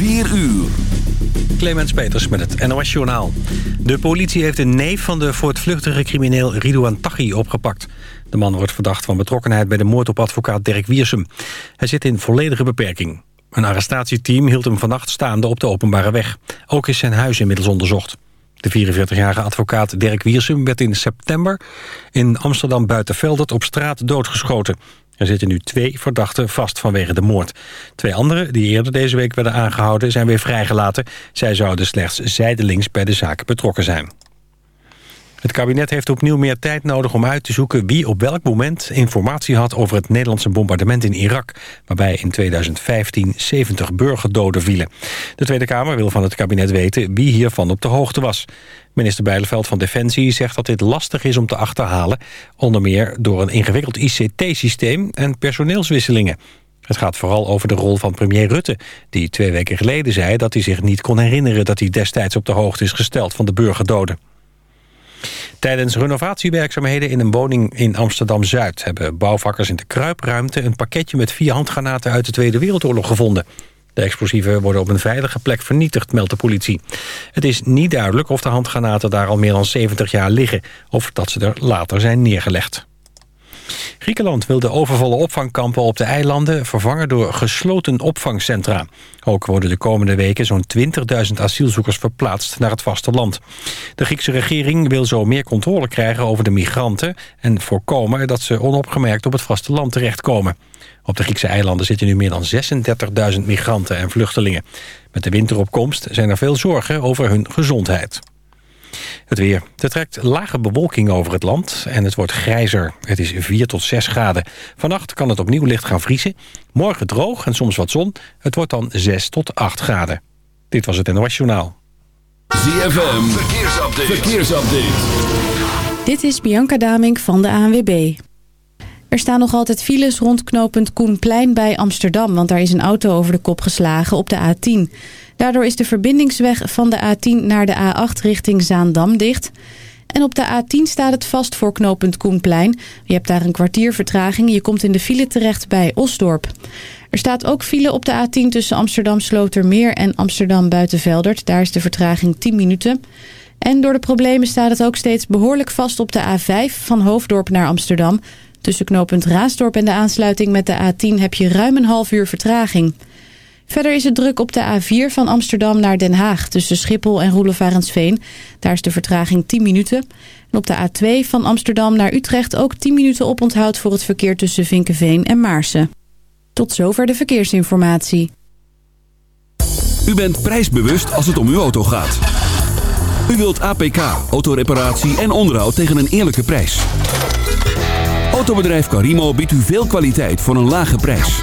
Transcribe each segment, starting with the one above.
4 uur. Clemens Peters met het NOS Journaal. De politie heeft een neef van de voortvluchtige crimineel Ridouan Taghi opgepakt. De man wordt verdacht van betrokkenheid bij de moord op advocaat Dirk Wiersum. Hij zit in volledige beperking. Een arrestatieteam hield hem vannacht staande op de openbare weg. Ook is zijn huis inmiddels onderzocht. De 44-jarige advocaat Dirk Wiersum werd in september in Amsterdam Buitenveldert op straat doodgeschoten. Er zitten nu twee verdachten vast vanwege de moord. Twee anderen, die eerder deze week werden aangehouden, zijn weer vrijgelaten. Zij zouden slechts zijdelings bij de zaak betrokken zijn. Het kabinet heeft opnieuw meer tijd nodig om uit te zoeken wie op welk moment informatie had over het Nederlandse bombardement in Irak, waarbij in 2015 70 burgerdoden vielen. De Tweede Kamer wil van het kabinet weten wie hiervan op de hoogte was. Minister Bijleveld van Defensie zegt dat dit lastig is om te achterhalen, onder meer door een ingewikkeld ICT-systeem en personeelswisselingen. Het gaat vooral over de rol van premier Rutte... die twee weken geleden zei dat hij zich niet kon herinneren... dat hij destijds op de hoogte is gesteld van de burgerdoden. Tijdens renovatiewerkzaamheden in een woning in Amsterdam-Zuid... hebben bouwvakkers in de kruipruimte een pakketje met vier handgranaten uit de Tweede Wereldoorlog gevonden. De explosieven worden op een veilige plek vernietigd, meldt de politie. Het is niet duidelijk of de handgranaten daar al meer dan 70 jaar liggen... of dat ze er later zijn neergelegd. Griekenland wil de overvolle opvangkampen op de eilanden vervangen door gesloten opvangcentra. Ook worden de komende weken zo'n 20.000 asielzoekers verplaatst naar het vasteland. De Griekse regering wil zo meer controle krijgen over de migranten... en voorkomen dat ze onopgemerkt op het vasteland terechtkomen. Op de Griekse eilanden zitten nu meer dan 36.000 migranten en vluchtelingen. Met de winteropkomst zijn er veel zorgen over hun gezondheid. Het weer. Er trekt lage bewolking over het land en het wordt grijzer. Het is 4 tot 6 graden. Vannacht kan het opnieuw licht gaan vriezen. Morgen droog en soms wat zon. Het wordt dan 6 tot 8 graden. Dit was het NOS Journaal. ZFM. Verkeersupdate. Verkeersupdate. Dit is Bianca Damink van de ANWB. Er staan nog altijd files rond knooppunt Koenplein bij Amsterdam... want daar is een auto over de kop geslagen op de A10... Daardoor is de verbindingsweg van de A10 naar de A8 richting Zaandam dicht. En op de A10 staat het vast voor knooppunt Koenplein. Je hebt daar een kwartier vertraging. Je komt in de file terecht bij Osdorp. Er staat ook file op de A10 tussen Amsterdam Slotermeer en Amsterdam Buitenveldert. Daar is de vertraging 10 minuten. En door de problemen staat het ook steeds behoorlijk vast op de A5 van Hoofddorp naar Amsterdam. Tussen knooppunt Raasdorp en de aansluiting met de A10 heb je ruim een half uur vertraging. Verder is het druk op de A4 van Amsterdam naar Den Haag... tussen Schiphol en Roelevarensveen. Daar is de vertraging 10 minuten. En op de A2 van Amsterdam naar Utrecht ook 10 minuten oponthoud... voor het verkeer tussen Vinkenveen en Maarsen. Tot zover de verkeersinformatie. U bent prijsbewust als het om uw auto gaat. U wilt APK, autoreparatie en onderhoud tegen een eerlijke prijs. Autobedrijf Carimo biedt u veel kwaliteit voor een lage prijs.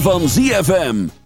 van ZFM.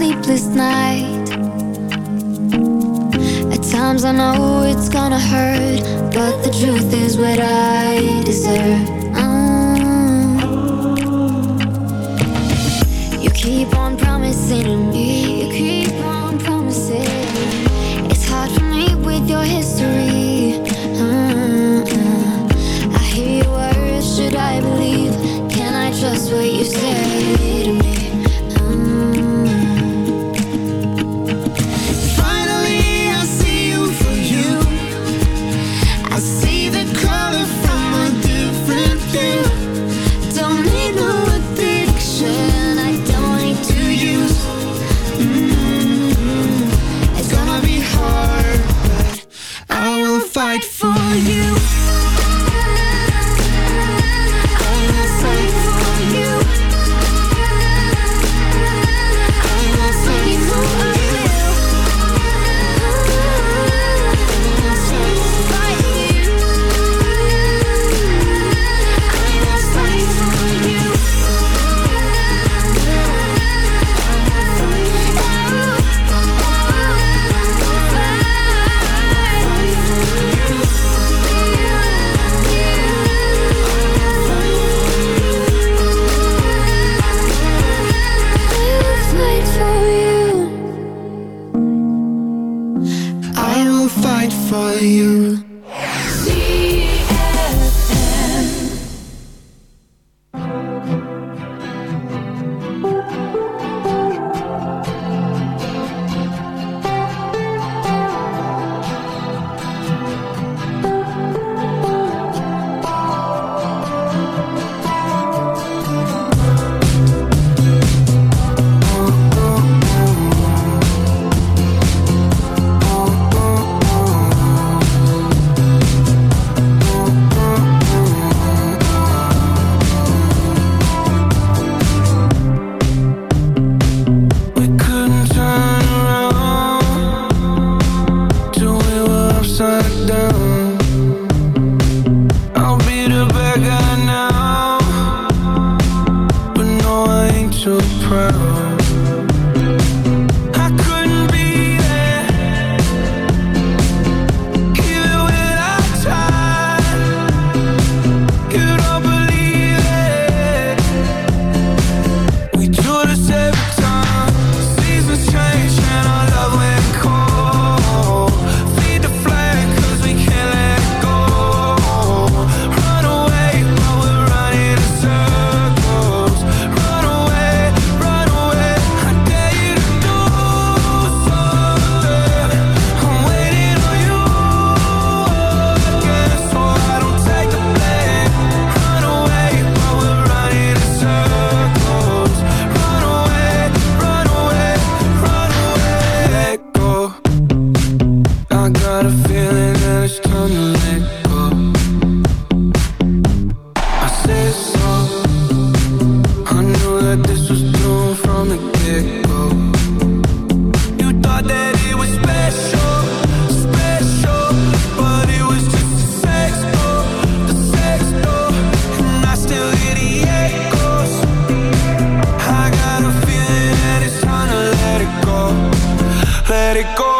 sleepless night. At times I know it's gonna hurt But the truth is what I deserve. let it go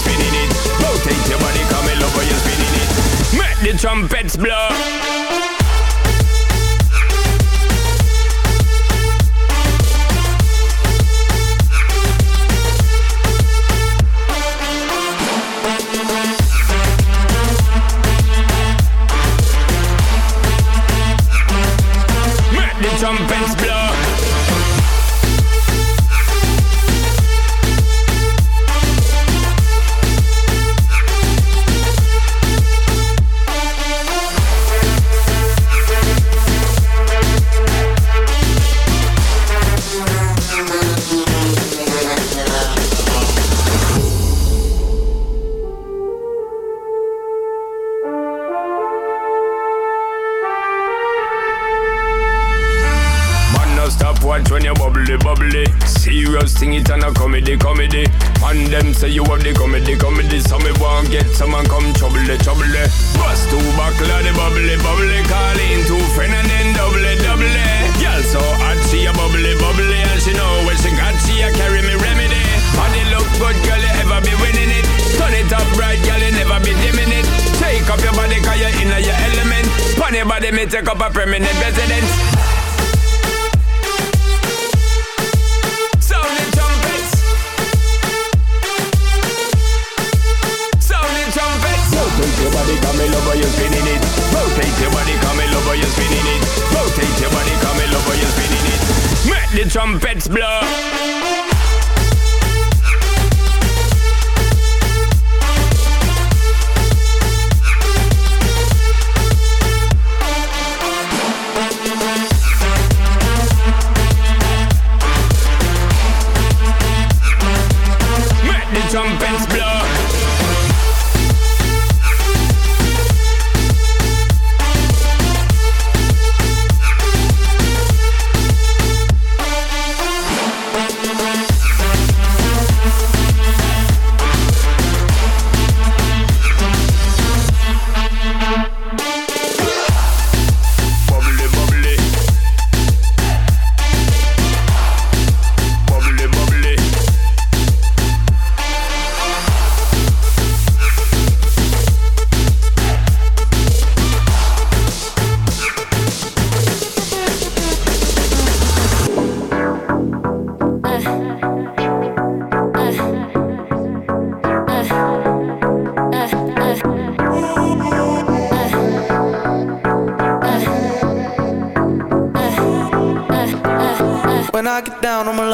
you're spinning it. Rotate your body, come and love while you're spinning it. Make the trumpets blow.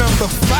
Number five.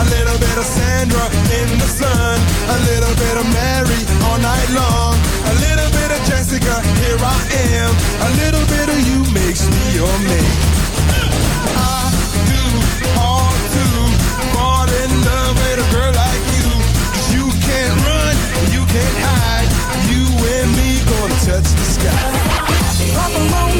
A little bit of Sandra in the sun. A little bit of Mary all night long. A little bit of Jessica, here I am. A little bit of you makes me your man. I do all to fall in love with a girl like you. You can't run, you can't hide. You and me gonna touch the sky. Pop alone.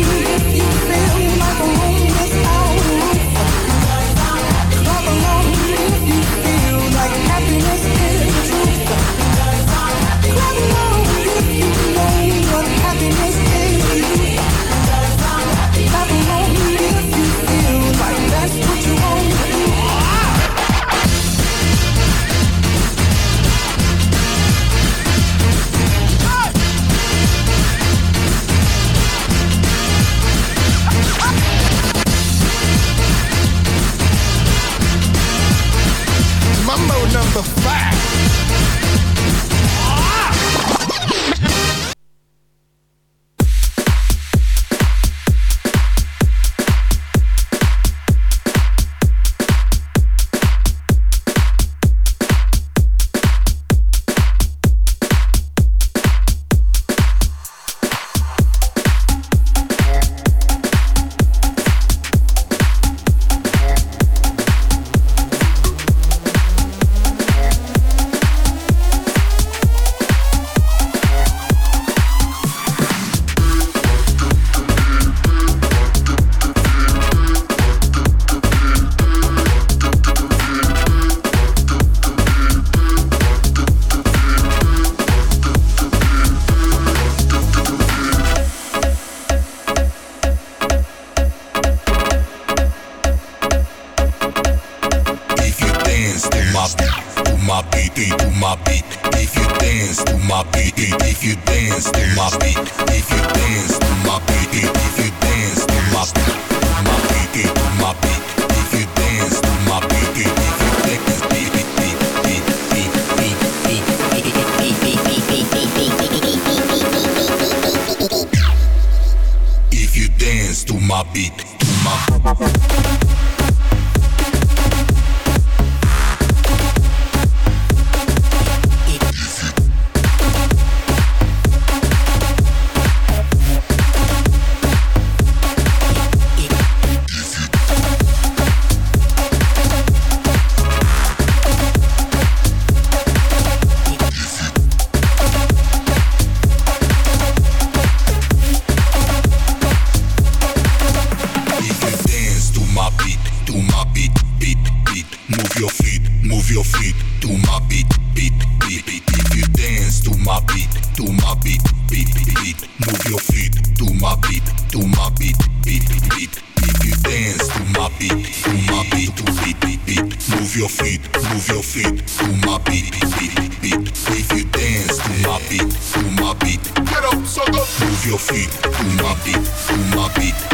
beat. Get up, sucker. Move your feet. Boom my beat. Boom my beat.